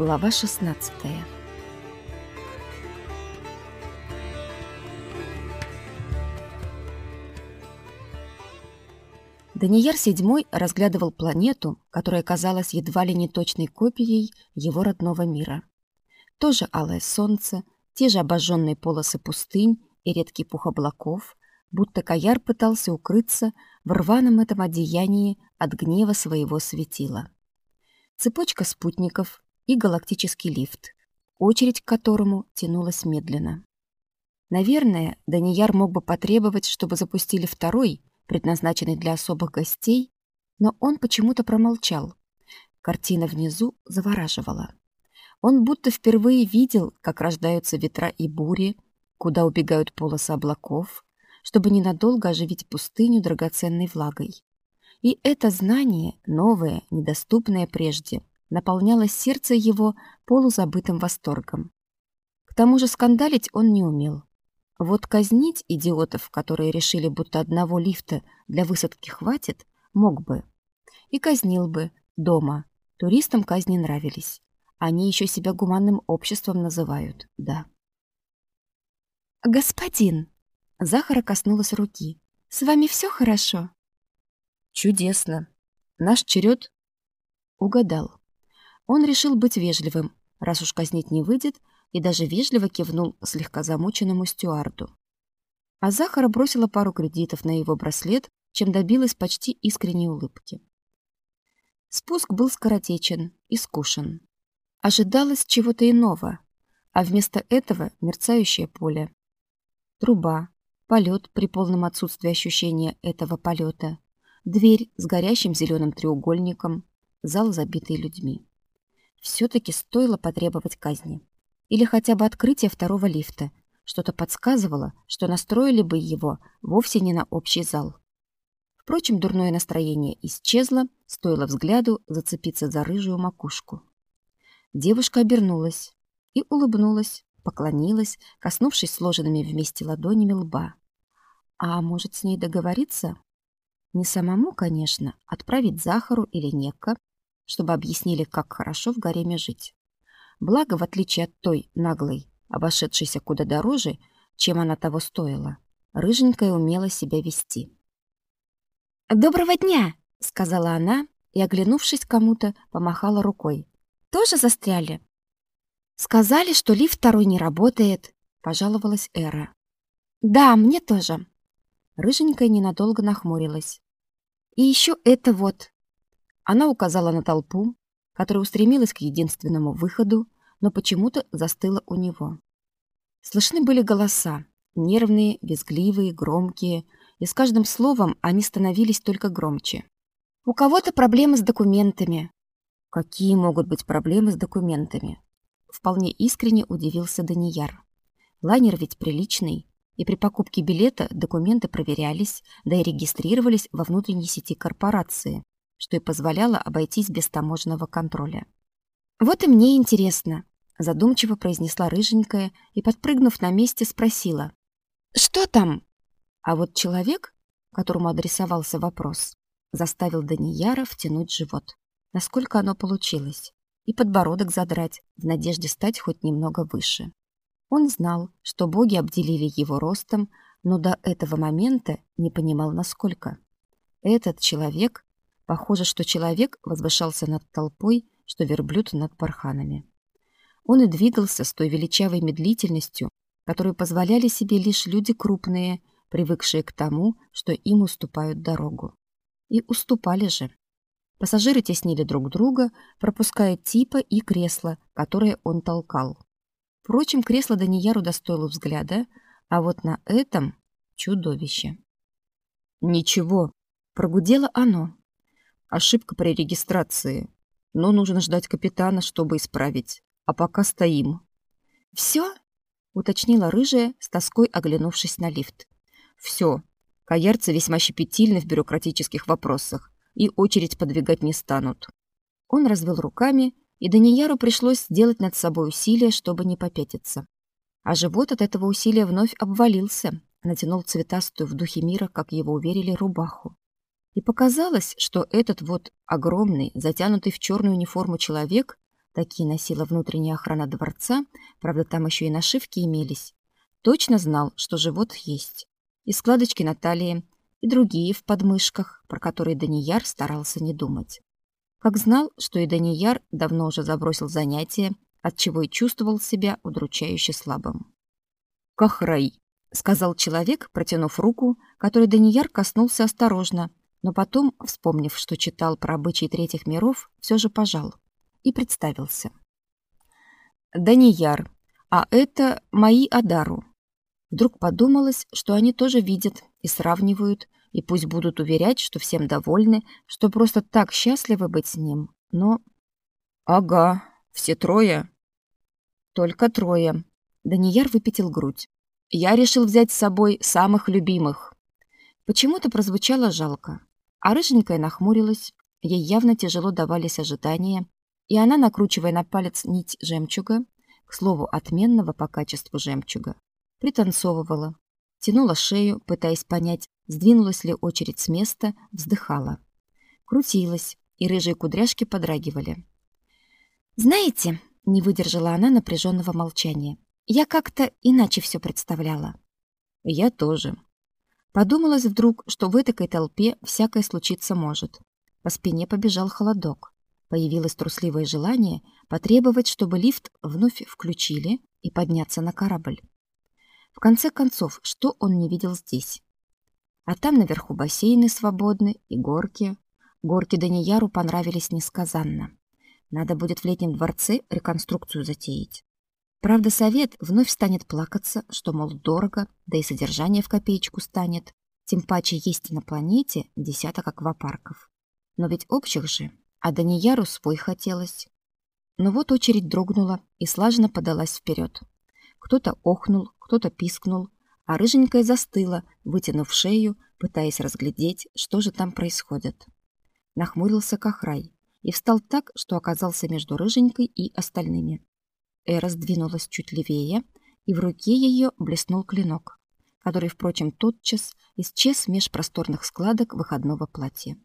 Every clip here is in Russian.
Глава 16 Данияр седьмой разглядывал планету, которая казалась едва ли не точной копией его родного мира. Тоже алое солнце, те же обожженные полосы пустынь и редкий пух облаков, будто Каяр пытался укрыться в рваном этом одеянии от гнева своего светила. Цепочка спутников и галактический лифт, очередь к которому тянулась медленно. Наверное, Данияр мог бы потребовать, чтобы запустили второй, предназначенный для особых гостей, но он почему-то промолчал. Картина внизу завораживала. Он будто впервые видел, как рождаются ветра и бури, куда убегают полосы облаков, чтобы ненадолго оживить пустыню драгоценной влагой. И это знание, новое, недоступное прежде, наполняло сердце его полузабытым восторгом. К тому же скандалить он не умел. Вот казнить идиотов, которые решили, будто одного лифта для высадки хватит, мог бы. И казнил бы дома. Туристам казни нравились. Они еще себя гуманным обществом называют, да. «Господин!» Захара коснулась руки. «С вами все хорошо?» «Чудесно. Наш черед?» Угадал. Он решил быть вежливым, раз уж казнить не выйдет, и даже вежливо кивнул слегка замученному стюарду. А Захара бросила пару кредитов на его браслет, чем добилась почти искренней улыбки. Спуск был скоротечен и скушен. Ожидалось чего-то иного, а вместо этого мерцающее поле. Труба, полет при полном отсутствии ощущения этого полета, дверь с горящим зеленым треугольником, зал, забитый людьми. Все-таки стоило потребовать казни. Или хотя бы открытия второго лифта. Что-то подсказывало, что настроили бы его вовсе не на общий зал. Впрочем, дурное настроение исчезло, стоило взгляду зацепиться за рыжую макушку. Девушка обернулась и улыбнулась, поклонилась, коснувшись сложенными вместе ладонями лба. А может, с ней договориться? Не самому, конечно, отправить Захару или Некко, чтобы объяснили, как хорошо в гареме жить. Благо, в отличие от той наглой, обошедшейся куда дороже, чем она того стоила, рыженькая умела себя вести. «Доброго дня!» — сказала она и, оглянувшись кому-то, помахала рукой. «Тоже застряли?» «Сказали, что лифт второй не работает», — пожаловалась Эра. «Да, мне тоже», Рыженькая ненадолго нахмурилась. «И еще это вот!» Она указала на толпу, которая устремилась к единственному выходу, но почему-то застыла у него. Слышны были голоса, нервные, визгливые, громкие, и с каждым словом они становились только громче. «У кого-то проблемы с документами». «Какие могут быть проблемы с документами?» Вполне искренне удивился Данияр. Лайнер ведь приличный, и при покупке билета документы проверялись, да и регистрировались во внутренней сети корпорации, что и позволяло обойтись без таможенного контроля. «Вот и мне интересно», — задумчиво произнесла рыженькая и, подпрыгнув на месте, спросила. «Что там?» А вот человек, которому адресовался вопрос, заставил Данияра втянуть живот. Насколько оно получилось? И подбородок задрать, в надежде стать хоть немного выше. Он знал, что боги обделили его ростом, но до этого момента не понимал, насколько. Этот человек, похоже, что человек возвышался над толпой, что верблюд над парханами. Он и двигался с той величавой медлительностью, которую позволяли себе лишь люди крупные, привыкшие к тому, что им уступают дорогу. И уступали же. Пассажиры теснили друг друга, пропуская типа и кресло, которое он толкал. Впрочем, кресло Данияру достоило взгляда, а вот на этом чудовище. «Ничего», — прогудело оно. «Ошибка при регистрации, но нужно ждать капитана, чтобы исправить, а пока стоим». «Все?» — уточнила рыжая, с тоской оглянувшись на лифт. «Все. Каярцы весьма щепетильны в бюрократических вопросах и очередь подвигать не станут». Он развел руками и Данияру пришлось сделать над собой усилие, чтобы не попятиться. А живот от этого усилия вновь обвалился, натянул цветастую в духе мира, как его уверили, рубаху. И показалось, что этот вот огромный, затянутый в черную униформу человек такие носила внутренняя охрана дворца, правда, там еще и нашивки имелись, точно знал, что живот есть. И складочки на талии, и другие в подмышках, про которые Данияр старался не думать. Как знал, что и Данияр давно уже забросил занятия, отчего и чувствовал себя удручающе слабым. «Кахрай!» — сказал человек, протянув руку, которой Данияр коснулся осторожно, но потом, вспомнив, что читал про обычаи третьих миров, все же пожал и представился. «Данияр, а это мои Адару». Вдруг подумалось, что они тоже видят и сравнивают, и пусть будут уверять, что всем довольны, что просто так счастливы быть с ним, но... «Ага, все трое?» «Только трое». Данияр выпятил грудь. «Я решил взять с собой самых любимых». Почему-то прозвучало жалко. А рыженькая нахмурилась, ей явно тяжело давались ожидания, и она, накручивая на палец нить жемчуга, к слову, отменного по качеству жемчуга, пританцовывала, тянула шею, пытаясь понять, сдвинулась ли очередь с места, вздыхала. Крутилась, и рыжие кудряшки подрагивали. «Знаете», — не выдержала она напряженного молчания, «я как-то иначе все представляла». «Я тоже», Подумалось вдруг, что в этой толпе всякое случиться может. По спине побежал холодок. Появилось трусливое желание потребовать, чтобы лифт вновь включили и подняться на корабль. В конце концов, что он не видел здесь? А там наверху бассейны свободны и горки. Горки Данияру понравились несказанно. Надо будет в летнем дворце реконструкцию затеять. Правда, совет вновь станет плакаться, что, мол, дорого, да и содержание в копеечку станет. Тем паче есть на планете десяток аквапарков. Но ведь общих же, а Данияру свой хотелось. Но вот очередь дрогнула и слаженно подалась вперед. Кто-то охнул, кто-то пискнул, а рыженькая застыла, вытянув шею, пытаясь разглядеть, что же там происходит. Нахмурился Кахрай и встал так, что оказался между рыженькой и остальными. Эра сдвинулась чуть левее, и в руке ее блеснул клинок, который, впрочем, тотчас исчез меж просторных складок выходного платья.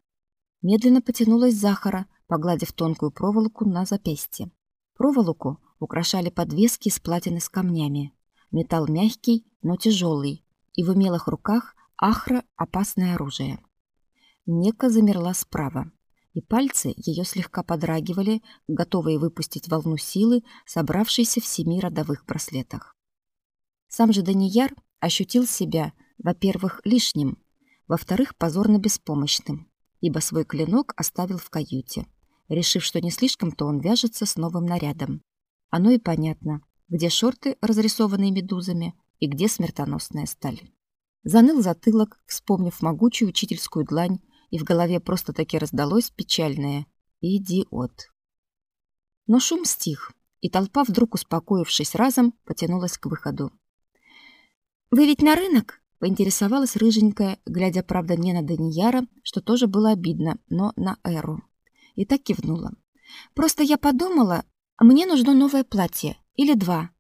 Медленно потянулась Захара, погладив тонкую проволоку на запястье. Проволоку украшали подвески из платины с камнями. Металл мягкий, но тяжелый, и в умелых руках ахра опасное оружие. Нека замерла справа и пальцы ее слегка подрагивали, готовые выпустить волну силы, собравшейся в семи родовых браслетах. Сам же Данияр ощутил себя, во-первых, лишним, во-вторых, позорно беспомощным, ибо свой клинок оставил в каюте, решив, что не слишком-то он вяжется с новым нарядом. Оно и понятно, где шорты, разрисованные медузами, и где смертоносная сталь. Заныл затылок, вспомнив могучую учительскую длань, и в голове просто-таки раздалось печальное «Идиот». Но шум стих, и толпа, вдруг успокоившись разом, потянулась к выходу. «Вы ведь на рынок?» — поинтересовалась рыженькая, глядя, правда, не на Данияра, что тоже было обидно, но на Эру. И так кивнула. «Просто я подумала, мне нужно новое платье. Или два.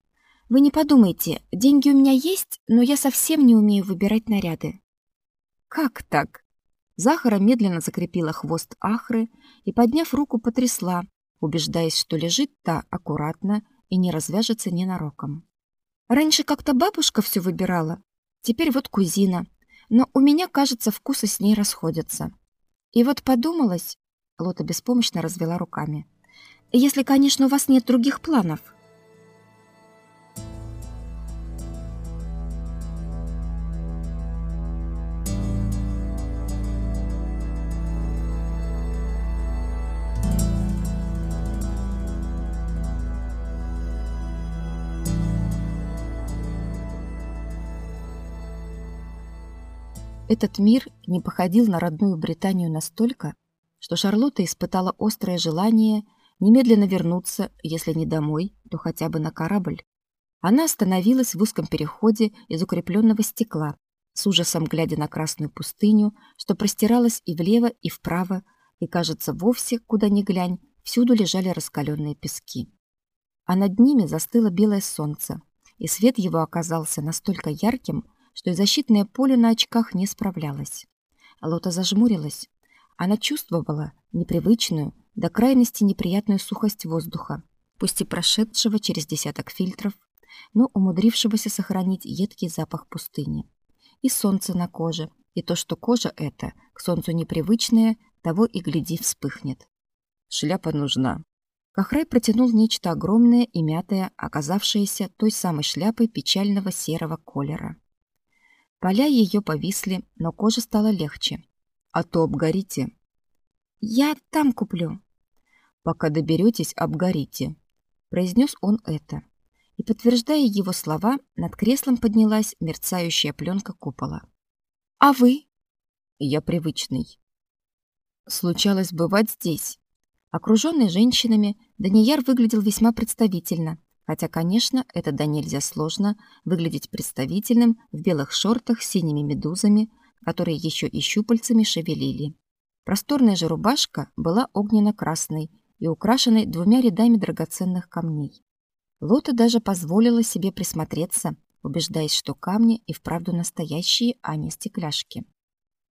Вы не подумайте, деньги у меня есть, но я совсем не умею выбирать наряды». «Как так?» Захара медленно закрепила хвост Ахры и, подняв руку, потрясла, убеждаясь, что лежит та аккуратно и не развяжется ненароком. Раньше как-то бабушка все выбирала, теперь вот кузина, но у меня, кажется, вкусы с ней расходятся. И вот подумалось, Лота беспомощно развела руками. Если, конечно, у вас нет других планов. Этот мир не походил на родную Британию настолько, что Шарлотта испытала острое желание немедленно вернуться, если не домой, то хотя бы на корабль. Она остановилась в узком переходе из укрепленного стекла, с ужасом глядя на красную пустыню, что простиралась и влево, и вправо, и, кажется, вовсе, куда ни глянь, всюду лежали раскаленные пески. А над ними застыло белое солнце, и свет его оказался настолько ярким, что и защитное поле на очках не справлялось. Лота зажмурилась. Она чувствовала непривычную, до крайности неприятную сухость воздуха пусть и прошедшего через десяток фильтров, но умудрившегося сохранить едкий запах пустыни. И солнце на коже, и то, что кожа эта, к солнцу непривычная, того и гляди вспыхнет. Шляпа нужна. Кахрай протянул нечто огромное и мятое, оказавшееся той самой шляпой печального серого колера. Поля ее повисли, но кожа стала легче. А то обгорите. Я там куплю. Пока доберетесь, обгорите, произнес он это. И подтверждая его слова, над креслом поднялась мерцающая пленка купола. А вы? Я привычный. Случалось бывать здесь. Окруженный женщинами, Данияр выглядел весьма представительно, хотя, конечно, это да нельзя сложно выглядеть представительным в белых шортах с синими медузами, которые еще и щупальцами шевелили. Просторная же рубашка была огненно-красной и украшенной двумя рядами драгоценных камней. Лота даже позволила себе присмотреться, убеждаясь, что камни и вправду настоящие, а не стекляшки.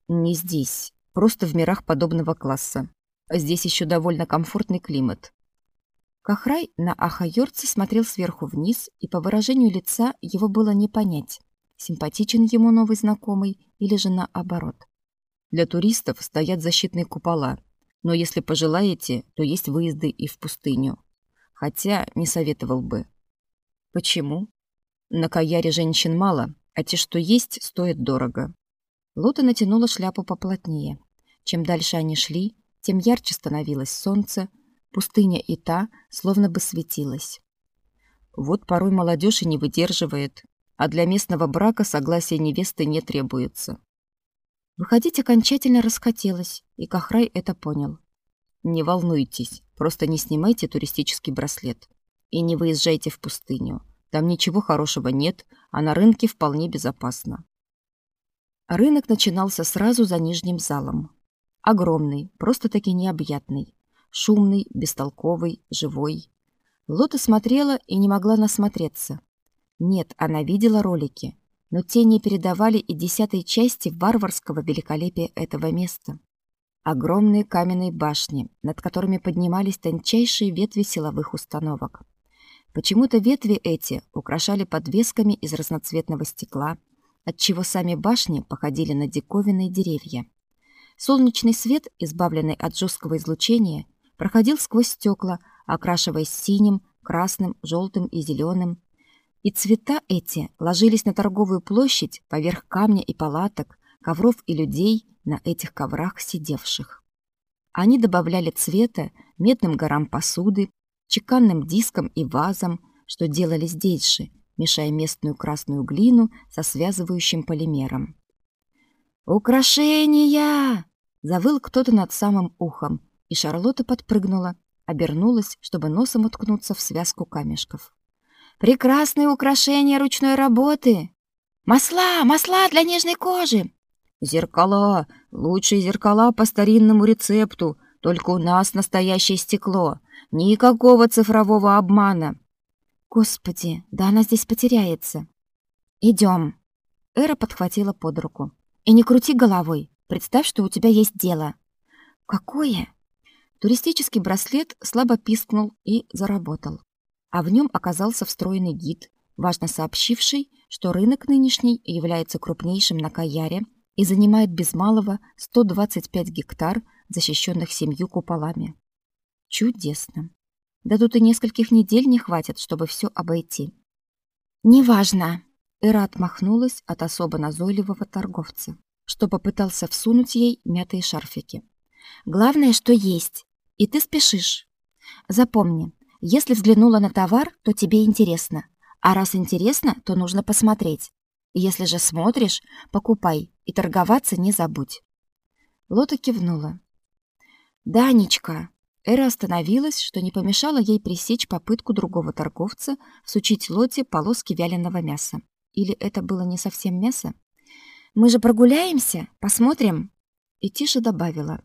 Не здесь, просто в мирах подобного класса. Здесь еще довольно комфортный климат. Кахрай на Ахайорца смотрел сверху вниз, и по выражению лица его было не понять, симпатичен ему новый знакомый или же наоборот. Для туристов стоят защитные купола, но если пожелаете, то есть выезды и в пустыню. Хотя не советовал бы. Почему? На Каяре женщин мало, а те, что есть, стоят дорого. Лота натянула шляпу поплотнее. Чем дальше они шли, тем ярче становилось солнце, пустыня и та словно бы светилась. Вот порой молодежь и не выдерживает, а для местного брака согласия невесты не требуется. Выходить окончательно расхотелось, и Кахрай это понял. Не волнуйтесь, просто не снимайте туристический браслет и не выезжайте в пустыню. Там ничего хорошего нет, а на рынке вполне безопасно. Рынок начинался сразу за нижним залом. Огромный, просто-таки необъятный, шумный, бестолковый, живой. Лота смотрела и не могла насмотреться. Нет, она видела ролики, но те не передавали и десятой части варварского великолепия этого места. Огромные каменные башни, над которыми поднимались тончайшие ветви силовых установок. Почему-то ветви эти украшали подвесками из разноцветного стекла, отчего сами башни походили на диковинные деревья. Солнечный свет, избавленный от жесткого излучения, проходил сквозь стекла, окрашиваясь синим, красным, желтым и зеленым. И цвета эти ложились на торговую площадь поверх камня и палаток, ковров и людей, на этих коврах сидевших. Они добавляли цвета медным горам посуды, чеканным дискам и вазам, что делали здесь же, мешая местную красную глину со связывающим полимером. «Украшения!» — завыл кто-то над самым ухом, и Шарлотта подпрыгнула, обернулась, чтобы носом уткнуться в связку камешков. «Прекрасные украшения ручной работы! Масла! Масла для нежной кожи! Зеркала, лучшие зеркала по старинному рецепту, только у нас настоящее стекло. Никакого цифрового обмана. Господи, да она здесь потеряется. Идем. Эра подхватила под руку. И не крути головой. Представь, что у тебя есть дело. Какое? Туристический браслет слабо пискнул и заработал. А в нем оказался встроенный гид, важно сообщивший, что рынок нынешний является крупнейшим на Каяре и занимает без малого 125 гектар, защищенных семью куполами. Чудесно. Да тут и нескольких недель не хватит, чтобы все обойти. Неважно. Эра отмахнулась от особо назойливого торговца, что попытался всунуть ей мятые шарфики. Главное, что есть, и ты спешишь. Запомни, если взглянула на товар, то тебе интересно. А раз интересно, то нужно посмотреть. Если же смотришь, покупай и торговаться не забудь. Лота кивнула. Данечка, Эра остановилась, что не помешало ей пресечь попытку другого торговца всучить Лоте полоски вяленого мяса. Или это было не совсем мясо? Мы же прогуляемся, посмотрим. И тише добавила: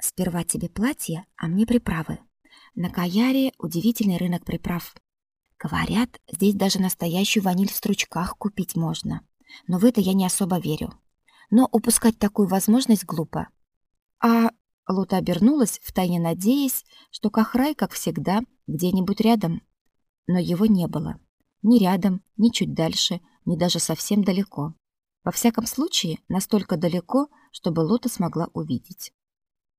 Сперва тебе платье, а мне приправы. На Каяре удивительный рынок приправ. Говорят, здесь даже настоящую ваниль в стручках купить можно. Но в это я не особо верю. Но упускать такую возможность глупо. А Лота обернулась, втайне надеясь, что Кахрай, как всегда, где-нибудь рядом. Но его не было. Ни рядом, ни чуть дальше, ни даже совсем далеко. Во всяком случае, настолько далеко, чтобы Лота смогла увидеть.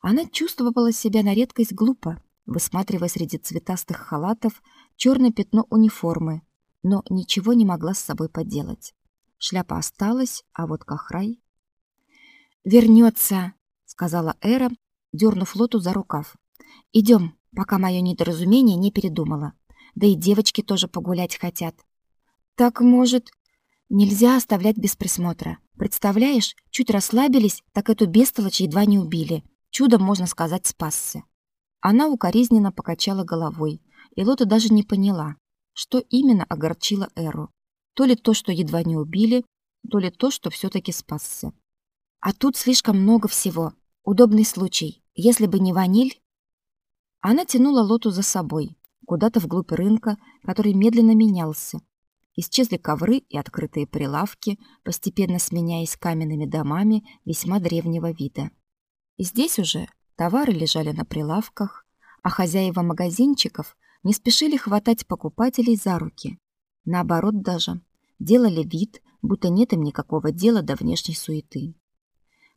Она чувствовала себя на редкость глупо, высматривая среди цветастых халатов черное пятно униформы, но ничего не могла с собой поделать. Шляпа осталась, а вот Кахрай... «Вернется», — сказала Эра, дернув Лоту за рукав. «Идем, пока мое недоразумение не передумало. Да и девочки тоже погулять хотят». «Так, может...» «Нельзя оставлять без присмотра. Представляешь, чуть расслабились, так эту бестолочь едва не убили. Чудом, можно сказать, спасся». Она укоризненно покачала головой, и Лота даже не поняла, что именно огорчило Эру. То ли то, что едва не убили, то ли то, что все таки спасся. А тут слишком много всего. Удобный случай. Если бы не ваниль... Она тянула Лоту за собой, куда-то вглубь рынка, который медленно менялся. Исчезли ковры и открытые прилавки, постепенно сменяясь каменными домами весьма древнего вида. И здесь уже товары лежали на прилавках, а хозяева магазинчиков не спешили хватать покупателей за руки. Наоборот даже, делали вид, будто нет им никакого дела до внешней суеты.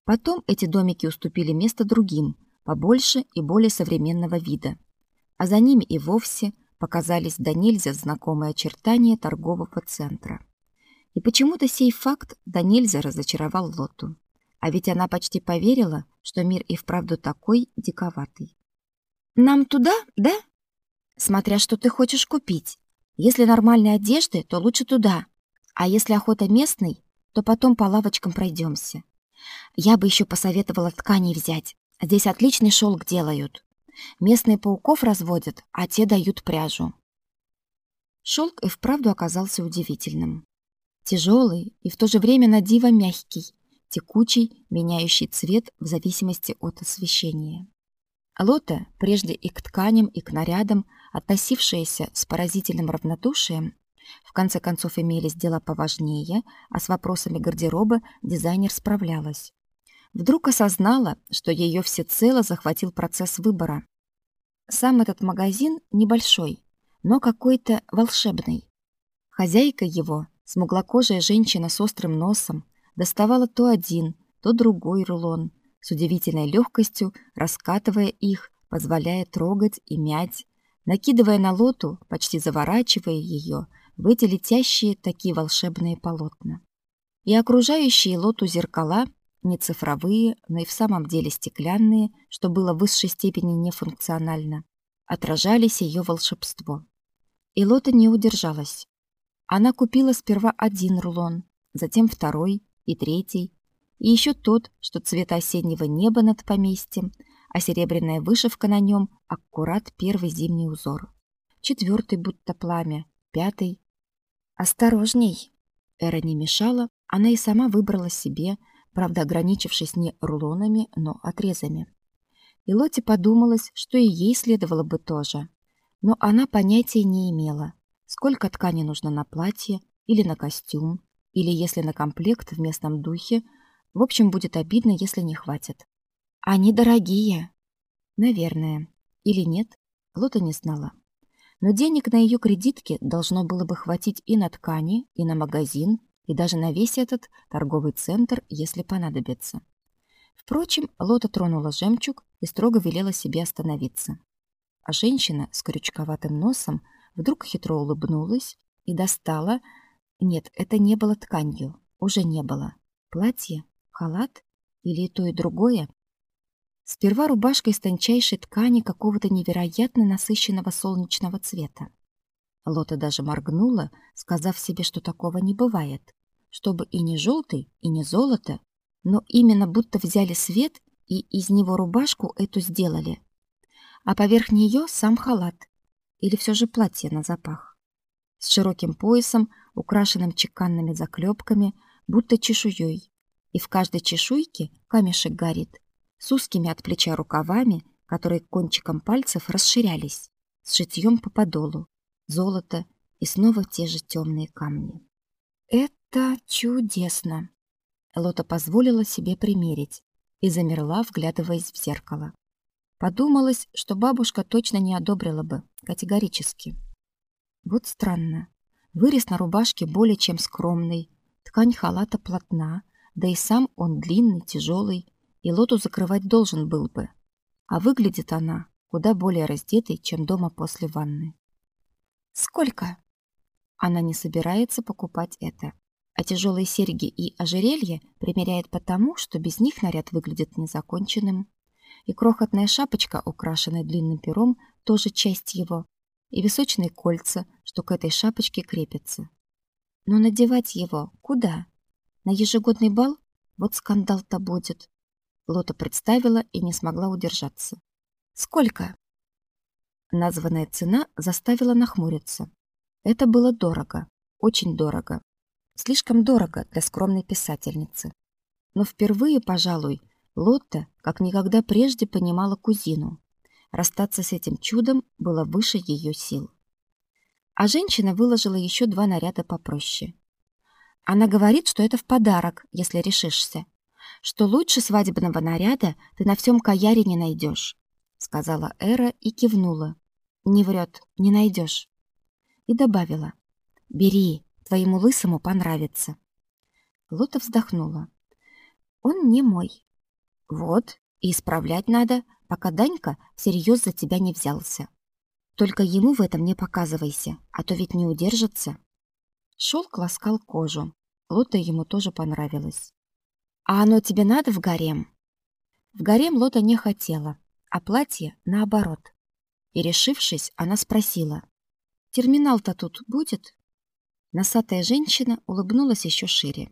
Потом эти домики уступили место другим, побольше и более современного вида. А за ними и вовсе показались до нельзя знакомые очертания торгового центра. И почему-то сей факт до нельзя разочаровал Лоту. А ведь она почти поверила, что мир и вправду такой диковатый. «Нам туда, да?» «Смотря что ты хочешь купить. Если нормальные одежды, то лучше туда. А если охота местной, то потом по лавочкам пройдемся. Я бы еще посоветовала ткани взять. Здесь отличный шелк делают. Местные пауков разводят, а те дают пряжу. Шелк и вправду оказался удивительным. Тяжелый и в то же время на диво мягкий, текучий, меняющий цвет в зависимости от освещения. Лота, прежде и к тканям, и к нарядам, относившаяся с поразительным равнодушием, в конце концов имелись дела поважнее, а с вопросами гардероба дизайнер справлялась. Вдруг осознала, что ее всецело захватил процесс выбора. Сам этот магазин небольшой, но какой-то волшебный. Хозяйка его, смуглокожая женщина с острым носом, доставала то один, то другой рулон, с удивительной легкостью раскатывая их, позволяя трогать и мять, накидывая на лоту, почти заворачивая ее в эти летящие такие волшебные полотна. И окружающие лоту зеркала, не цифровые, но и в самом деле стеклянные, что было в высшей степени нефункционально, отражались ее волшебство. И лота не удержалась. Она купила сперва один рулон, затем второй и третий, и еще тот, что цвета осеннего неба над поместьем, а серебряная вышивка на нем аккурат первый зимний узор. Четвертый будто пламя, пятый Осторожней. Эра не мешала, она и сама выбрала себе, правда, ограничившись не рулонами, но отрезами. И Лоте подумалось, что и ей следовало бы тоже. Но она понятия не имела, сколько ткани нужно на платье или на костюм, или если на комплект в местном духе, в общем, будет обидно, если не хватит. Они дорогие. Наверное. Или нет, Лота не знала но денег на ее кредитке должно было бы хватить и на ткани, и на магазин, и даже на весь этот торговый центр, если понадобится. Впрочем, Лота тронула жемчуг и строго велела себе остановиться. А женщина с крючковатым носом вдруг хитро улыбнулась и достала... Нет, это не было тканью, уже не было. Платье? Халат? Или то, и другое? Сперва рубашка из тончайшей ткани какого-то невероятно насыщенного солнечного цвета. Лота даже моргнула, сказав себе, что такого не бывает. Чтобы и не желтый, и не золото, но именно будто взяли свет и из него рубашку эту сделали. А поверх нее сам халат. Или все же платье на запах. С широким поясом, украшенным чеканными заклепками, будто чешуей. И в каждой чешуйке камешек горит, с узкими от плеча рукавами, которые кончиком пальцев расширялись, с шитьем по подолу, золото и снова те же темные камни. Это чудесно. Лота позволила себе примерить и замерла, вглядываясь в зеркало. Подумалось, что бабушка точно не одобрила бы, категорически. Вот странно. Вырез на рубашке более чем скромный, ткань халата плотна, да и сам он длинный, тяжелый, и лоту закрывать должен был бы. А выглядит она куда более раздетой, чем дома после ванны. «Сколько?» Она не собирается покупать это. А тяжелые серьги и ожерелье примеряет потому, что без них наряд выглядит незаконченным. И крохотная шапочка, украшенная длинным пером, тоже часть его. И височные кольца, что к этой шапочке крепятся. Но надевать его куда? На ежегодный бал? Вот скандал-то будет. Лота представила и не смогла удержаться. Сколько? Названная цена заставила нахмуриться. Это было дорого, очень дорого. Слишком дорого для скромной писательницы. Но впервые, пожалуй, Лотта как никогда прежде понимала кузину. Расстаться с этим чудом было выше ее сил. А женщина выложила еще два наряда попроще. Она говорит, что это в подарок, если решишься. Что лучше свадебного наряда ты на всем Каяре не найдешь, сказала Эра и кивнула. Не врет, не найдешь. И добавила. Бери, твоему лысому понравится. Лота вздохнула. Он не мой. Вот, и исправлять надо, пока Данька всерьез за тебя не взялся. Только ему в этом не показывайся, а то ведь не удержится. Шелк ласкал кожу. Лота ему тоже понравилось. «А оно тебе надо в гарем?» В гарем Лота не хотела, а платье наоборот. И, решившись, она спросила. «Терминал-то тут будет?» Носатая женщина улыбнулась еще шире.